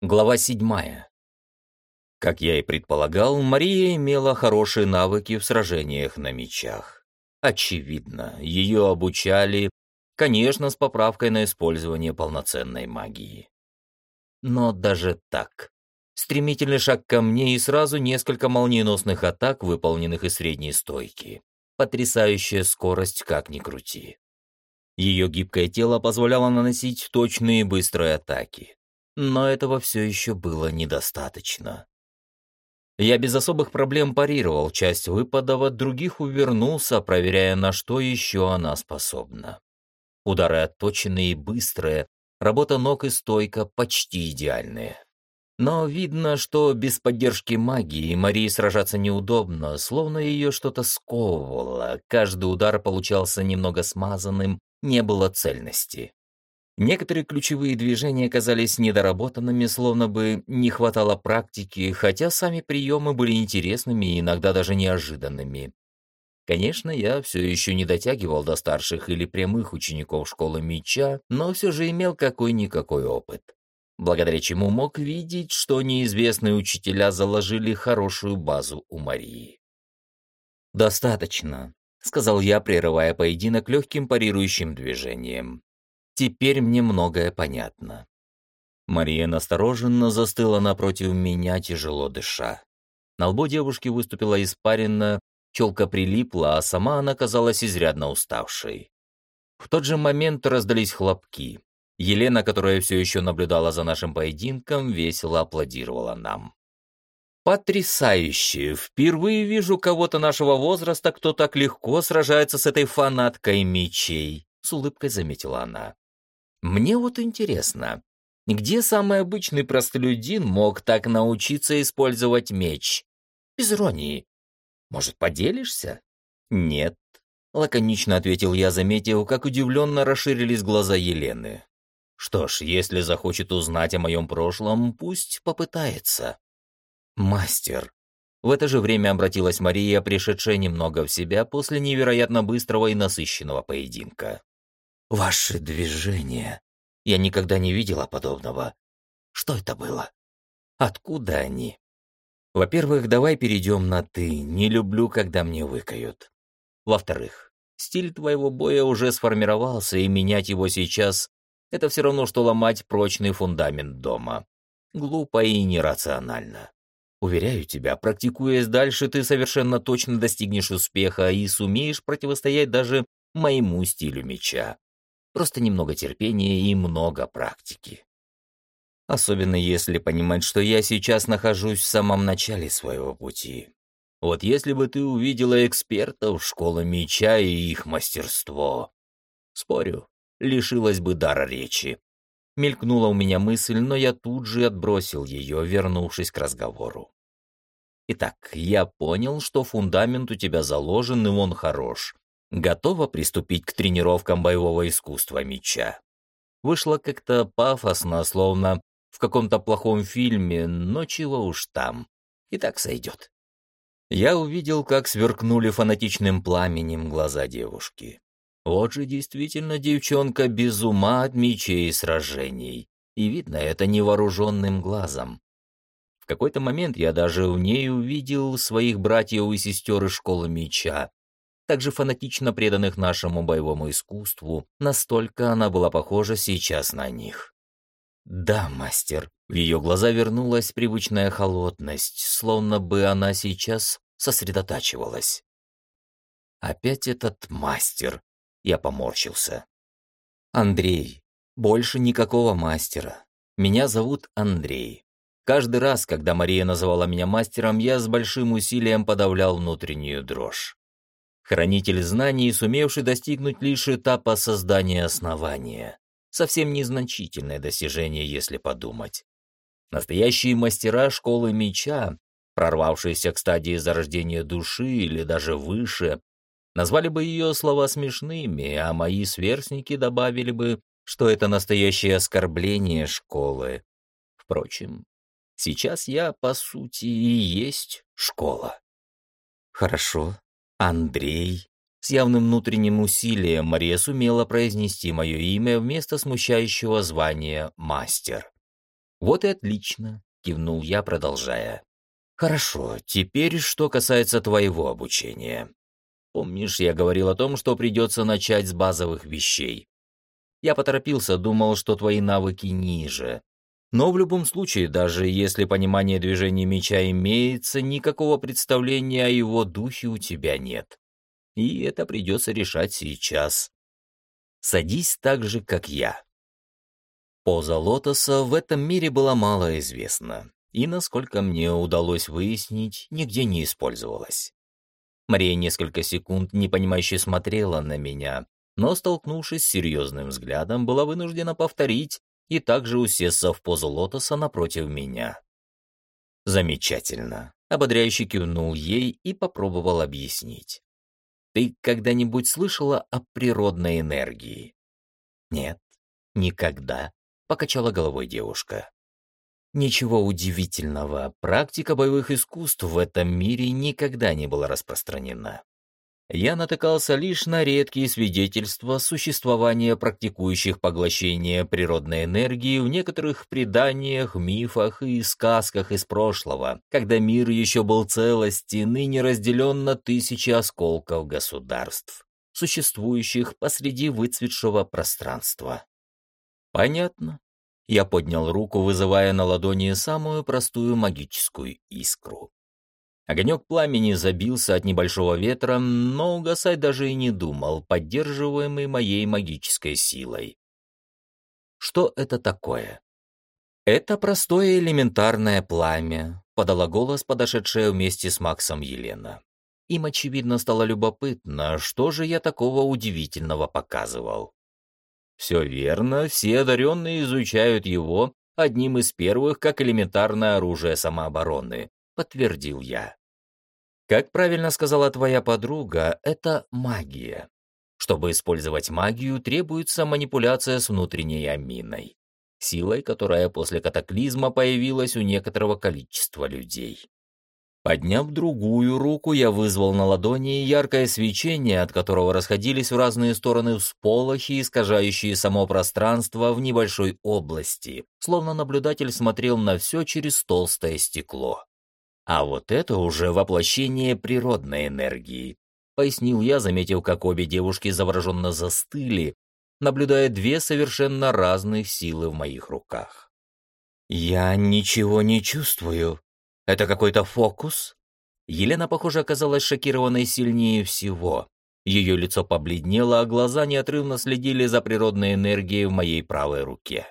Глава седьмая. Как я и предполагал, Мария имела хорошие навыки в сражениях на мечах. Очевидно, ее обучали, конечно, с поправкой на использование полноценной магии. Но даже так. Стремительный шаг ко мне и сразу несколько молниеносных атак, выполненных из средней стойки. Потрясающая скорость, как ни крути. Ее гибкое тело позволяло наносить точные и быстрые атаки но этого все еще было недостаточно. Я без особых проблем парировал часть выпадов, от других увернулся, проверяя, на что еще она способна. Удары отточенные и быстрые, работа ног и стойка почти идеальные. Но видно, что без поддержки магии Марии сражаться неудобно, словно ее что-то сковывало, каждый удар получался немного смазанным, не было цельности. Некоторые ключевые движения казались недоработанными, словно бы не хватало практики, хотя сами приемы были интересными и иногда даже неожиданными. Конечно, я все еще не дотягивал до старших или прямых учеников школы меча, но все же имел какой-никакой опыт. Благодаря чему мог видеть, что неизвестные учителя заложили хорошую базу у Марии. «Достаточно», — сказал я, прерывая поединок легким парирующим движением. Теперь мне многое понятно. Мария настороженно застыла напротив меня, тяжело дыша. На лбу девушки выступила испарина, челка прилипла, а сама она казалась изрядно уставшей. В тот же момент раздались хлопки. Елена, которая все еще наблюдала за нашим поединком, весело аплодировала нам. «Потрясающе! Впервые вижу кого-то нашего возраста, кто так легко сражается с этой фанаткой мечей», — с улыбкой заметила она. Мне вот интересно, где самый обычный простолюдин мог так научиться использовать меч? Без иронии. Может, поделишься? Нет. Лаконично ответил я, заметив, как удивленно расширились глаза Елены. Что ж, если захочет узнать о моем прошлом, пусть попытается. Мастер. В это же время обратилась Мария, пришедшая немного в себя после невероятно быстрого и насыщенного поединка. Ваши движения. Я никогда не видела подобного. Что это было? Откуда они? Во-первых, давай перейдем на «ты». Не люблю, когда мне выкают. Во-вторых, стиль твоего боя уже сформировался, и менять его сейчас — это все равно, что ломать прочный фундамент дома. Глупо и нерационально. Уверяю тебя, практикуясь дальше, ты совершенно точно достигнешь успеха и сумеешь противостоять даже моему стилю меча. Просто немного терпения и много практики. Особенно если понимать, что я сейчас нахожусь в самом начале своего пути. Вот если бы ты увидела экспертов школы меча и их мастерство. Спорю, лишилась бы дара речи. Мелькнула у меня мысль, но я тут же отбросил ее, вернувшись к разговору. Итак, я понял, что фундамент у тебя заложен, и он хорош готова приступить к тренировкам боевого искусства меча. Вышло как-то пафосно, словно в каком-то плохом фильме, но чего уж там. И так сойдет. Я увидел, как сверкнули фанатичным пламенем глаза девушки. Вот же действительно девчонка без ума от мечей и сражений. И видно это невооруженным глазом. В какой-то момент я даже в ней увидел своих братьев и сестер из школы меча, также фанатично преданных нашему боевому искусству, настолько она была похожа сейчас на них. «Да, мастер». В ее глаза вернулась привычная холодность, словно бы она сейчас сосредотачивалась. «Опять этот мастер», — я поморщился. «Андрей. Больше никакого мастера. Меня зовут Андрей. Каждый раз, когда Мария называла меня мастером, я с большим усилием подавлял внутреннюю дрожь. Хранитель знаний, сумевший достигнуть лишь этапа создания основания. Совсем незначительное достижение, если подумать. Настоящие мастера школы меча, прорвавшиеся к стадии зарождения души или даже выше, назвали бы ее слова смешными, а мои сверстники добавили бы, что это настоящее оскорбление школы. Впрочем, сейчас я, по сути, и есть школа. Хорошо, Андрей. С явным внутренним усилием Мария сумела произнести мое имя вместо смущающего звания «мастер». «Вот и отлично», — кивнул я, продолжая. «Хорошо, теперь что касается твоего обучения. Помнишь, я говорил о том, что придется начать с базовых вещей? Я поторопился, думал, что твои навыки ниже. Но в любом случае, даже если понимание движения меча имеется, никакого представления о его духе у тебя нет. И это придется решать сейчас. Садись так же, как я. Поза лотоса в этом мире была мало известна, и, насколько мне удалось выяснить, нигде не использовалась. Мария несколько секунд непонимающе смотрела на меня, но, столкнувшись с серьезным взглядом, была вынуждена повторить и также усесться в позу лотоса напротив меня. «Замечательно», — ободряюще кивнул ей и попробовал объяснить. «Ты когда-нибудь слышала о природной энергии?» «Нет, никогда», — покачала головой девушка. Ничего удивительного, практика боевых искусств в этом мире никогда не была распространена. Я натыкался лишь на редкие свидетельства существования практикующих поглощение природной энергии в некоторых преданиях, мифах и сказках из прошлого, когда мир еще был целостен и не разделен на тысячи осколков государств, существующих посреди выцветшего пространства. Понятно. Я поднял руку, вызывая на ладони самую простую магическую искру. Огонек пламени забился от небольшого ветра, но угасать даже и не думал, поддерживаемый моей магической силой. Что это такое? Это простое элементарное пламя, подала голос подошедшая вместе с Максом Елена. Им, очевидно, стало любопытно, что же я такого удивительного показывал. Все верно, все одаренные изучают его одним из первых как элементарное оружие самообороны, подтвердил я. Как правильно сказала твоя подруга, это магия. Чтобы использовать магию, требуется манипуляция с внутренней аминой, силой, которая после катаклизма появилась у некоторого количества людей. Подняв другую руку, я вызвал на ладони яркое свечение, от которого расходились в разные стороны всполохи, искажающие само пространство в небольшой области, словно наблюдатель смотрел на все через толстое стекло. А вот это уже воплощение природной энергии, пояснил я, заметив, как обе девушки завороженно застыли, наблюдая две совершенно разных силы в моих руках. «Я ничего не чувствую», это какой-то фокус? Елена, похоже, оказалась шокированной сильнее всего. Ее лицо побледнело, а глаза неотрывно следили за природной энергией в моей правой руке.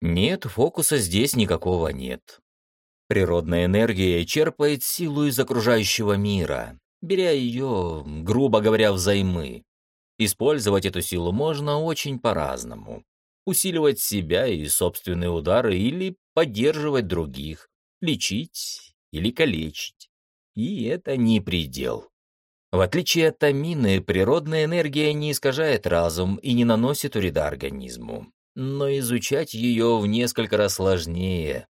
Нет, фокуса здесь никакого нет. Природная энергия черпает силу из окружающего мира, беря ее, грубо говоря, взаймы. Использовать эту силу можно очень по-разному. Усиливать себя и собственные удары или поддерживать других, лечить или калечить. И это не предел. В отличие от амины, природная энергия не искажает разум и не наносит вреда организму. Но изучать ее в несколько раз сложнее,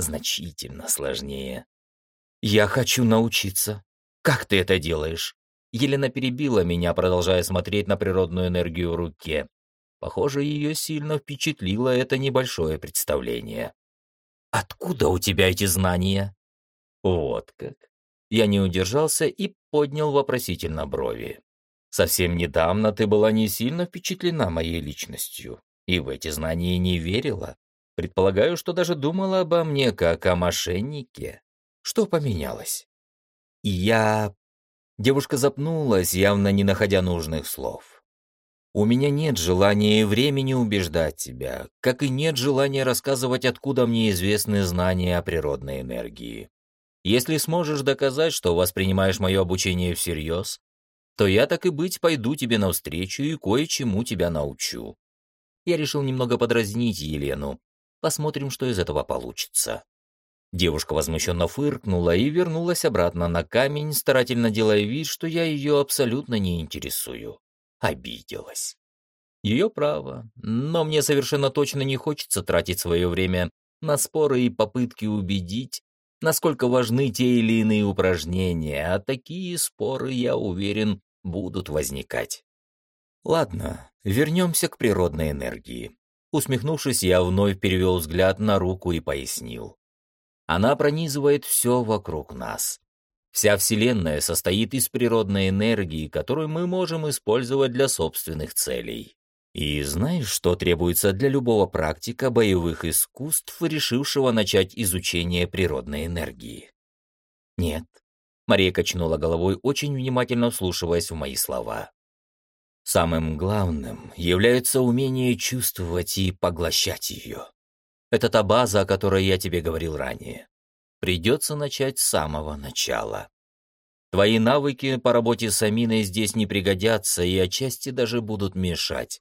значительно сложнее. «Я хочу научиться. Как ты это делаешь?» Елена перебила меня, продолжая смотреть на природную энергию в руке. Похоже, ее сильно впечатлило это небольшое представление. Откуда у тебя эти знания?» «Вот как». Я не удержался и поднял вопросительно брови. «Совсем недавно ты была не сильно впечатлена моей личностью и в эти знания не верила. Предполагаю, что даже думала обо мне как о мошеннике. Что поменялось?» И я... Девушка запнулась, явно не находя нужных слов. У меня нет желания и времени убеждать тебя, как и нет желания рассказывать, откуда мне известны знания о природной энергии. Если сможешь доказать, что воспринимаешь мое обучение всерьез, то я так и быть пойду тебе навстречу и кое-чему тебя научу. Я решил немного подразнить Елену. Посмотрим, что из этого получится. Девушка возмущенно фыркнула и вернулась обратно на камень, старательно делая вид, что я ее абсолютно не интересую обиделась. Ее право, но мне совершенно точно не хочется тратить свое время на споры и попытки убедить, насколько важны те или иные упражнения, а такие споры, я уверен, будут возникать. Ладно, вернемся к природной энергии. Усмехнувшись, я вновь перевел взгляд на руку и пояснил. Она пронизывает все вокруг нас. Вся Вселенная состоит из природной энергии, которую мы можем использовать для собственных целей. И знаешь, что требуется для любого практика боевых искусств, решившего начать изучение природной энергии? Нет. Мария качнула головой, очень внимательно вслушиваясь в мои слова. Самым главным является умение чувствовать и поглощать ее. Это та база, о которой я тебе говорил ранее. Придется начать с самого начала. Твои навыки по работе с аминой здесь не пригодятся и отчасти даже будут мешать.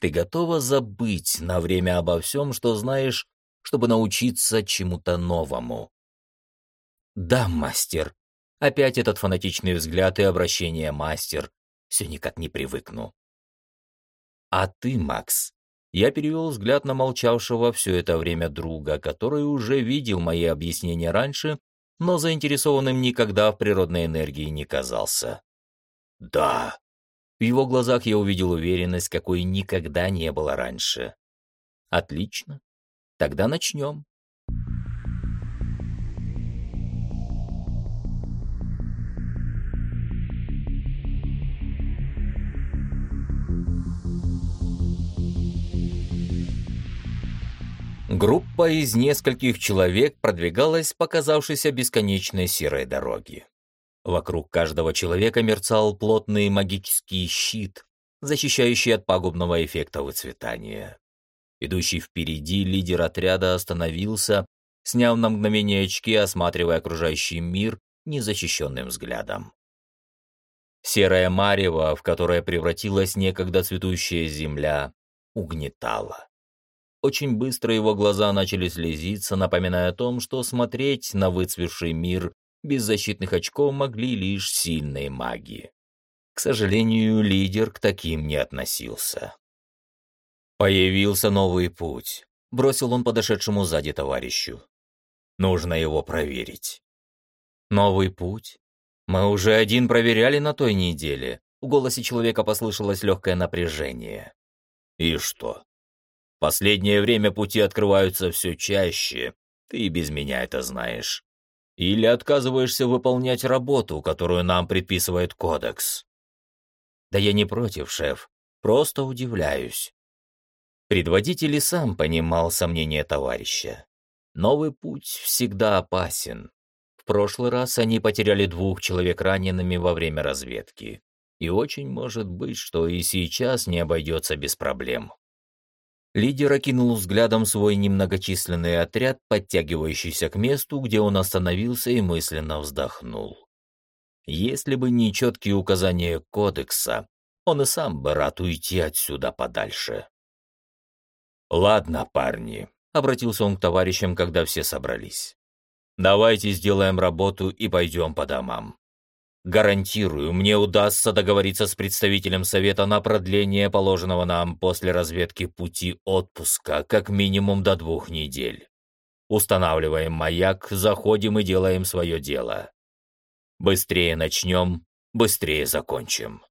Ты готова забыть на время обо всем, что знаешь, чтобы научиться чему-то новому? Да, мастер. Опять этот фанатичный взгляд и обращение мастер. Все никак не привыкну. А ты, Макс? Я перевел взгляд на молчавшего все это время друга, который уже видел мои объяснения раньше, но заинтересованным никогда в природной энергии не казался. Да, в его глазах я увидел уверенность, какой никогда не было раньше. Отлично. Тогда начнем. Группа из нескольких человек продвигалась по казавшейся бесконечной серой дороге. Вокруг каждого человека мерцал плотный магический щит, защищающий от пагубного эффекта выцветания. Идущий впереди лидер отряда остановился, сняв на мгновение очки, осматривая окружающий мир незащищенным взглядом. Серая марево, в которое превратилась некогда цветущая земля, угнетала. Очень быстро его глаза начали слезиться, напоминая о том, что смотреть на выцветший мир без защитных очков могли лишь сильные маги. К сожалению, лидер к таким не относился. Появился новый путь, бросил он подошедшему сзади товарищу. Нужно его проверить. Новый путь? Мы уже один проверяли на той неделе. В голосе человека послышалось легкое напряжение. И что? Последнее время пути открываются все чаще. Ты без меня это знаешь. Или отказываешься выполнять работу, которую нам предписывает кодекс? Да я не против, шеф, просто удивляюсь. Предводитель и сам понимал сомнения товарища. Новый путь всегда опасен. В прошлый раз они потеряли двух человек ранеными во время разведки. И очень может быть, что и сейчас не обойдется без проблем. Лидер окинул взглядом свой немногочисленный отряд, подтягивающийся к месту, где он остановился и мысленно вздохнул. Если бы не четкие указания кодекса, он и сам бы рад уйти отсюда подальше. «Ладно, парни», — обратился он к товарищам, когда все собрались. «Давайте сделаем работу и пойдем по домам. Гарантирую, мне удастся договориться с представителем Совета на продление положенного нам после разведки пути отпуска как минимум до двух недель. Устанавливаем маяк, заходим и делаем свое дело. Быстрее начнем, быстрее закончим.